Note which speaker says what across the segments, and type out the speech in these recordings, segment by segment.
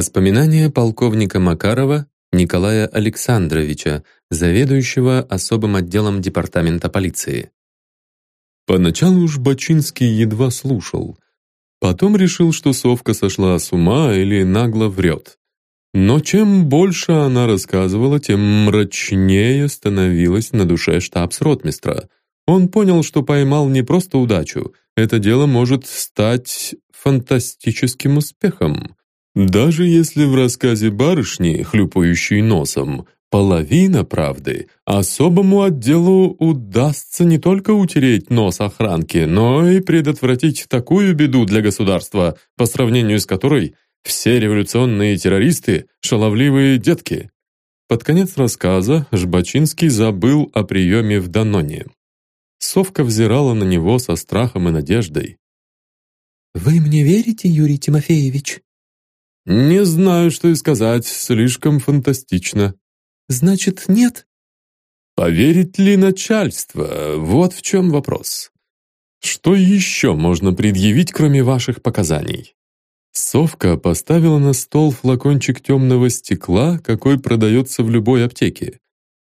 Speaker 1: Воспоминания полковника Макарова Николая Александровича, заведующего особым отделом департамента полиции. Поначалу уж Бачинский едва слушал. Потом решил, что совка сошла с ума или нагло врет. Но чем больше она рассказывала, тем мрачнее становилась на душе штабс-ротмистра. Он понял, что поймал не просто удачу, это дело может стать фантастическим успехом. Даже если в рассказе барышни, хлюпающей носом, половина правды, особому отделу удастся не только утереть нос охранки, но и предотвратить такую беду для государства, по сравнению с которой – все революционные террористы — шаловливые детки. Под конец рассказа Жбачинский забыл о приеме в Даноне. Совка взирала на него со страхом и надеждой.
Speaker 2: «Вы мне верите, Юрий Тимофеевич?»
Speaker 1: «Не знаю, что и сказать, слишком фантастично».
Speaker 2: «Значит, нет?»
Speaker 1: «Поверить ли начальство? Вот в чем вопрос. Что еще можно предъявить, кроме ваших показаний?» Совка поставила на стол флакончик темного стекла, какой продается в любой аптеке.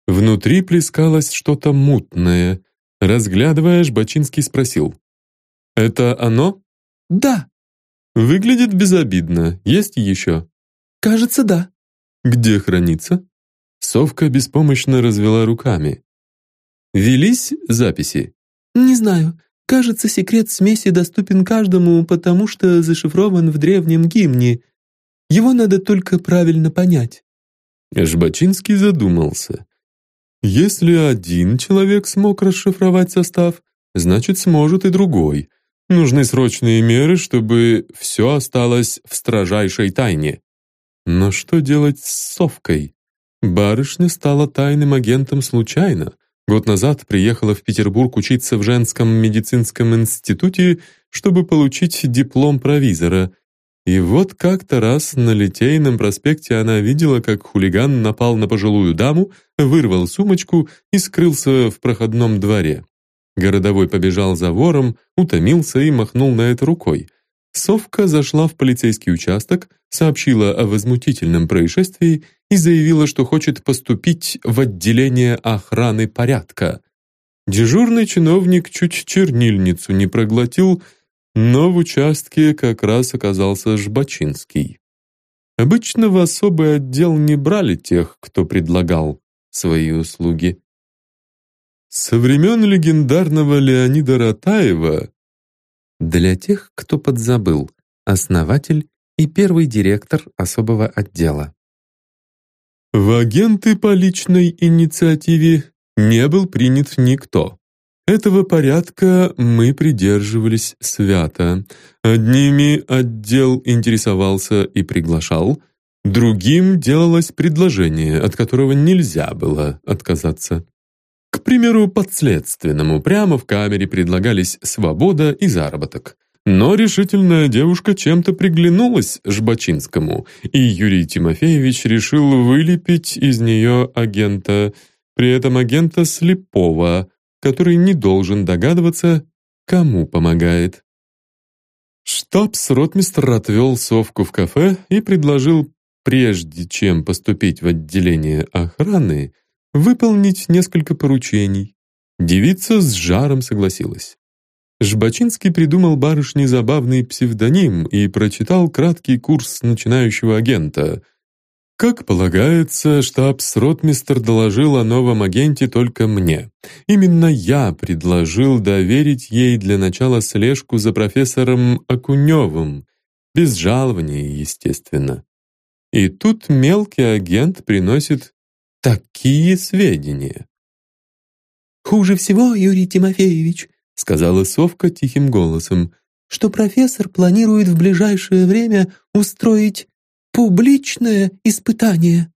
Speaker 1: Внутри плескалось что-то мутное. Разглядывая, Жбачинский спросил. «Это оно?»
Speaker 2: «Да».
Speaker 1: «Выглядит безобидно. Есть еще?»
Speaker 2: «Кажется, да».
Speaker 1: «Где хранится?» Совка беспомощно развела руками. «Велись записи?»
Speaker 2: «Не знаю. Кажется, секрет смеси доступен каждому, потому что зашифрован в древнем гимне. Его надо только правильно понять».
Speaker 1: Жбачинский задумался. «Если один человек смог расшифровать состав, значит, сможет и другой. Нужны срочные меры, чтобы все осталось в строжайшей тайне. Но что делать с совкой? Барышня стала тайным агентом случайно. Год назад приехала в Петербург учиться в женском медицинском институте, чтобы получить диплом провизора. И вот как-то раз на Литейном проспекте она видела, как хулиган напал на пожилую даму, вырвал сумочку и скрылся в проходном дворе. Городовой побежал за вором, утомился и махнул на это рукой. Совка зашла в полицейский участок, сообщила о возмутительном происшествии и заявила, что хочет поступить в отделение охраны порядка. Дежурный чиновник чуть чернильницу не проглотил, но в участке как раз оказался Жбачинский. Обычно в особый отдел не брали тех, кто предлагал свои услуги. Со времен легендарного Леонида Ратаева для тех, кто подзабыл, основатель и первый директор особого отдела. В агенты по личной инициативе не был принят никто. Этого порядка мы придерживались свято. Одними отдел интересовался и приглашал, другим делалось предложение, от которого нельзя было отказаться. К примеру, подследственному прямо в камере предлагались свобода и заработок. Но решительная девушка чем-то приглянулась Жбачинскому, и Юрий Тимофеевич решил вылепить из нее агента, при этом агента слепого, который не должен догадываться, кому помогает. Штабс-ротмистр отвел совку в кафе и предложил, прежде чем поступить в отделение охраны, выполнить несколько поручений. Девица с жаром согласилась. Жбачинский придумал барышне забавный псевдоним и прочитал краткий курс начинающего агента. Как полагается, штабс-ротмистр доложил о новом агенте только мне. Именно я предложил доверить ей для начала слежку за профессором Окуневым, без жалования, естественно. И тут мелкий агент приносит такие сведения.
Speaker 2: «Хуже всего, Юрий Тимофеевич»,
Speaker 1: сказала совка тихим голосом,
Speaker 2: что профессор планирует в ближайшее время устроить публичное испытание.